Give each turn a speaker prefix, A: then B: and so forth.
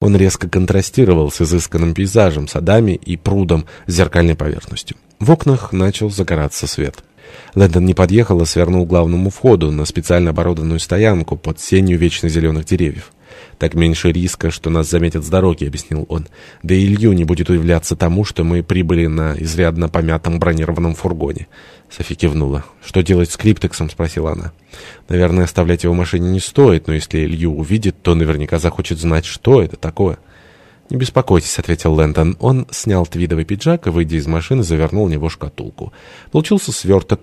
A: Он резко контрастировал с изысканным пейзажем, садами и прудом с зеркальной поверхностью. В окнах начал загораться свет. Лэндон не подъехал, а свернул к главному входу на специально оборудованную стоянку под сенью вечно деревьев. «Так меньше риска, что нас заметят с дороги», — объяснил он. «Да и Илью не будет удивляться тому, что мы прибыли на изрядно помятом бронированном фургоне». Софи кивнула. «Что делать с Криптексом?» — спросила она. «Наверное, оставлять его в машине не стоит, но если Илью увидит, то наверняка захочет знать, что это такое». «Не беспокойтесь», — ответил Лэндон. Он снял твидовый пиджак и, выйдя из машины, завернул в него шкатулку. Получился сверток